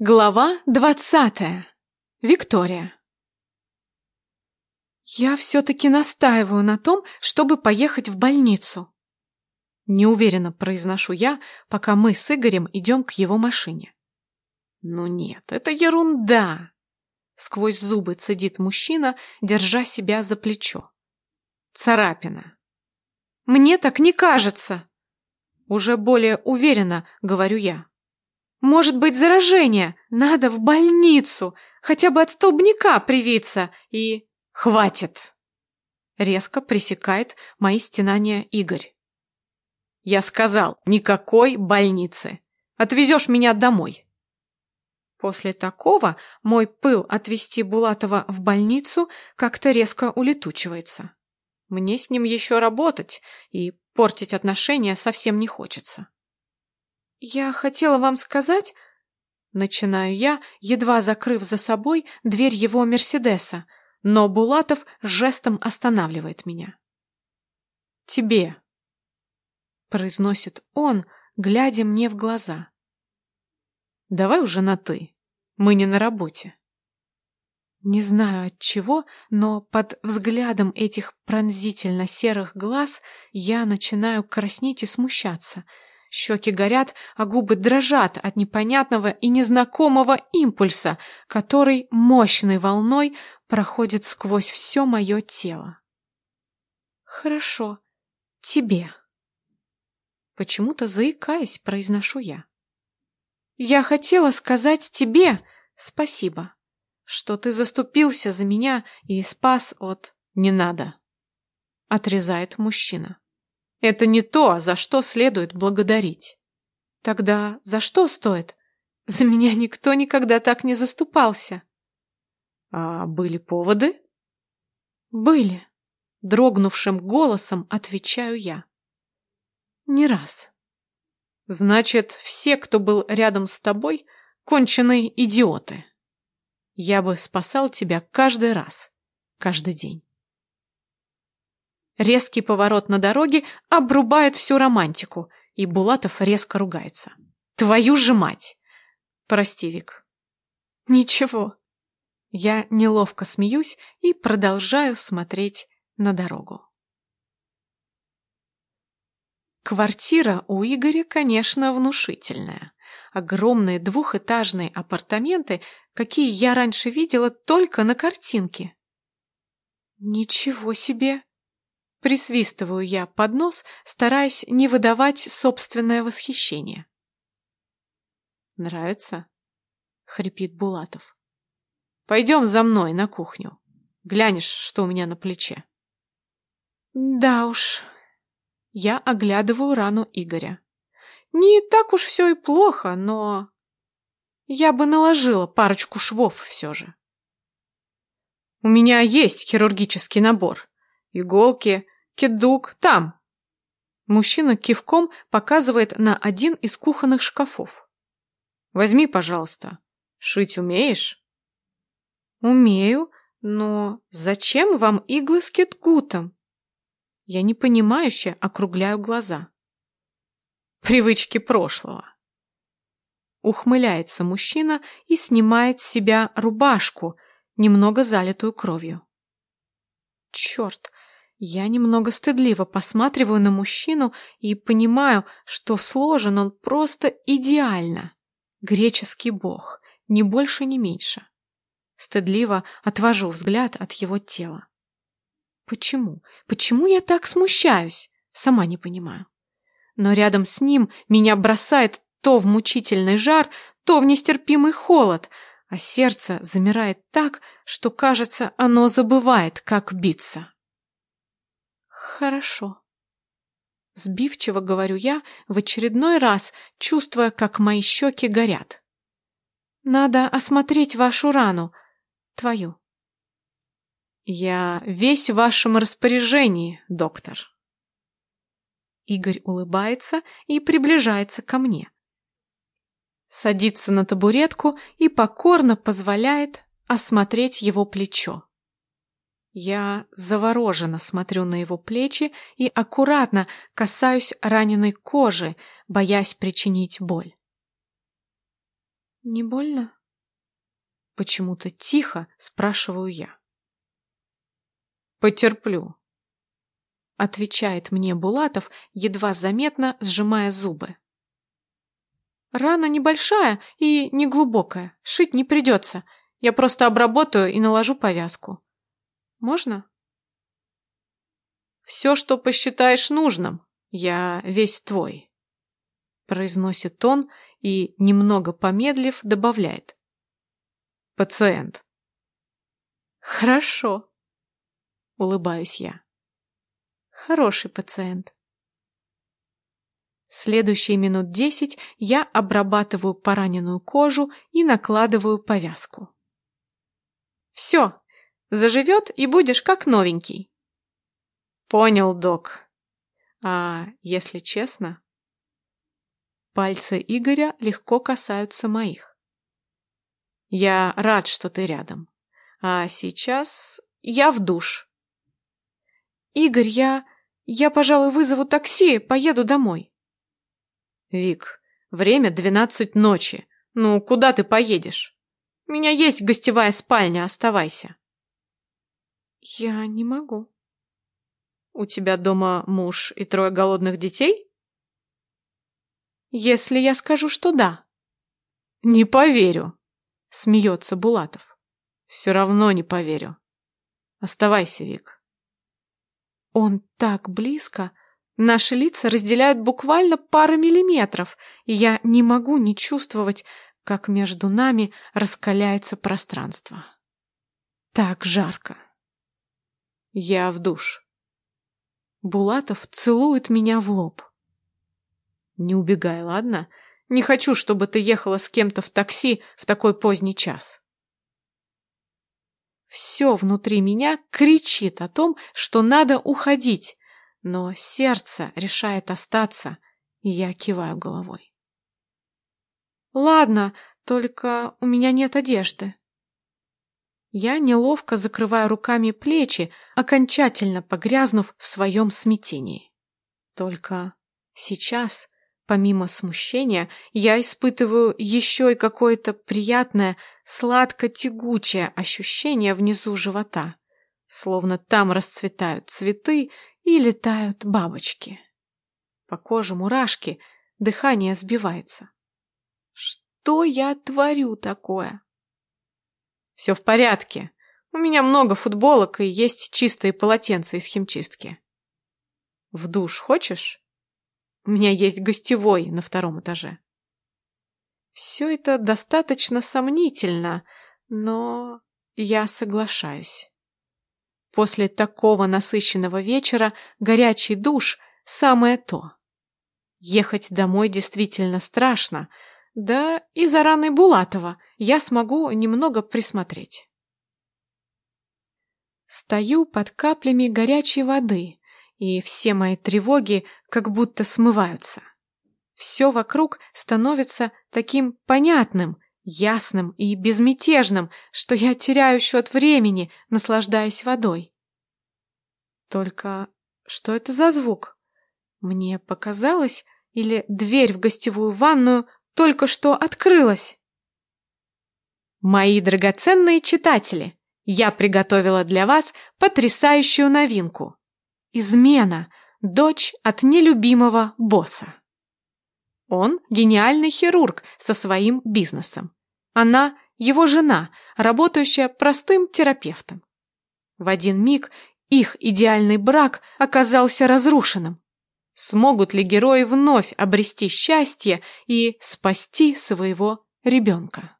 Глава двадцатая. Виктория. Я все-таки настаиваю на том, чтобы поехать в больницу. Неуверенно произношу я, пока мы с Игорем идем к его машине. Ну нет, это ерунда. Сквозь зубы цедит мужчина, держа себя за плечо. Царапина. Мне так не кажется. Уже более уверенно говорю я. Может быть заражение. Надо в больницу. Хотя бы от столбняка привиться. И... Хватит. Резко пресекает мои стенания Игорь. Я сказал, никакой больницы. Отвезешь меня домой. После такого мой пыл отвезти Булатова в больницу как-то резко улетучивается. Мне с ним еще работать, и портить отношения совсем не хочется. «Я хотела вам сказать...» Начинаю я, едва закрыв за собой дверь его Мерседеса, но Булатов жестом останавливает меня. «Тебе», — произносит он, глядя мне в глаза. «Давай уже на «ты». Мы не на работе». Не знаю от чего, но под взглядом этих пронзительно серых глаз я начинаю краснеть и смущаться — Щеки горят, а губы дрожат от непонятного и незнакомого импульса, который мощной волной проходит сквозь все мое тело. «Хорошо, тебе». Почему-то заикаясь, произношу я. «Я хотела сказать тебе спасибо, что ты заступился за меня и спас от... Не надо», — отрезает мужчина. Это не то, за что следует благодарить. Тогда за что стоит? За меня никто никогда так не заступался. А были поводы? Были. Дрогнувшим голосом отвечаю я. Не раз. Значит, все, кто был рядом с тобой, конченые идиоты. Я бы спасал тебя каждый раз, каждый день. Резкий поворот на дороге обрубает всю романтику, и Булатов резко ругается. «Твою же мать!» «Прости, Вик». «Ничего». Я неловко смеюсь и продолжаю смотреть на дорогу. Квартира у Игоря, конечно, внушительная. Огромные двухэтажные апартаменты, какие я раньше видела только на картинке. Ничего себе! Присвистываю я под нос, стараясь не выдавать собственное восхищение. «Нравится?» — хрипит Булатов. «Пойдем за мной на кухню. Глянешь, что у меня на плече». «Да уж». Я оглядываю рану Игоря. «Не так уж все и плохо, но...» Я бы наложила парочку швов все же. «У меня есть хирургический набор. Иголки, Кедук, там!» Мужчина кивком показывает на один из кухонных шкафов. «Возьми, пожалуйста. Шить умеешь?» «Умею, но зачем вам иглы с кетгутом?» Я непонимающе округляю глаза. «Привычки прошлого». Ухмыляется мужчина и снимает с себя рубашку, немного залитую кровью. «Черт, я немного стыдливо посматриваю на мужчину и понимаю, что сложен он просто идеально. Греческий бог, ни больше, ни меньше. Стыдливо отвожу взгляд от его тела. Почему? Почему я так смущаюсь? Сама не понимаю. Но рядом с ним меня бросает то в мучительный жар, то в нестерпимый холод, а сердце замирает так, что, кажется, оно забывает, как биться. Хорошо. Сбивчиво говорю я, в очередной раз чувствуя, как мои щеки горят. Надо осмотреть вашу рану, твою. Я весь в вашем распоряжении, доктор. Игорь улыбается и приближается ко мне. Садится на табуретку и покорно позволяет осмотреть его плечо. Я завороженно смотрю на его плечи и аккуратно касаюсь раненой кожи, боясь причинить боль. Не больно? Почему-то тихо спрашиваю я. Потерплю. Отвечает мне Булатов, едва заметно сжимая зубы. Рана небольшая и неглубокая, шить не придется. Я просто обработаю и наложу повязку. Можно? Все, что посчитаешь нужным, я весь твой. Произносит он и, немного помедлив, добавляет. Пациент. Хорошо. Улыбаюсь я. Хороший пациент. Следующие минут десять я обрабатываю пораненную кожу и накладываю повязку. Все, заживет и будешь как новенький. Понял, док. А если честно? Пальцы Игоря легко касаются моих. Я рад, что ты рядом. А сейчас я в душ. Игорь, я... Я, пожалуй, вызову такси, поеду домой. Вик, время двенадцать ночи. Ну, куда ты поедешь? У меня есть гостевая спальня, оставайся. Я не могу. У тебя дома муж и трое голодных детей? Если я скажу, что да. Не поверю, смеется Булатов. Все равно не поверю. Оставайся, Вик. Он так близко. Наши лица разделяют буквально пары миллиметров, и я не могу не чувствовать, как между нами раскаляется пространство. Так жарко. Я в душ. Булатов целует меня в лоб. Не убегай, ладно? Не хочу, чтобы ты ехала с кем-то в такси в такой поздний час. Все внутри меня кричит о том, что надо уходить, но сердце решает остаться, и я киваю головой. Ладно, только у меня нет одежды. Я неловко закрываю руками плечи, окончательно погрязнув в своем смятении. Только сейчас, помимо смущения, я испытываю еще и какое-то приятное, сладко-тягучее ощущение внизу живота, словно там расцветают цветы и летают бабочки. По коже мурашки, дыхание сбивается. Что я творю такое? Все в порядке. У меня много футболок и есть чистые полотенца из химчистки. В душ хочешь? У меня есть гостевой на втором этаже. Все это достаточно сомнительно, но я соглашаюсь. После такого насыщенного вечера горячий душ – самое то. Ехать домой действительно страшно, да и за раной Булатова я смогу немного присмотреть. Стою под каплями горячей воды, и все мои тревоги как будто смываются. Все вокруг становится таким понятным, ясным и безмятежным, что я теряю счет времени, наслаждаясь водой. Только что это за звук? Мне показалось, или дверь в гостевую ванную только что открылась? Мои драгоценные читатели, я приготовила для вас потрясающую новинку. Измена. Дочь от нелюбимого босса. Он гениальный хирург со своим бизнесом. Она его жена, работающая простым терапевтом. В один миг их идеальный брак оказался разрушенным. Смогут ли герои вновь обрести счастье и спасти своего ребенка?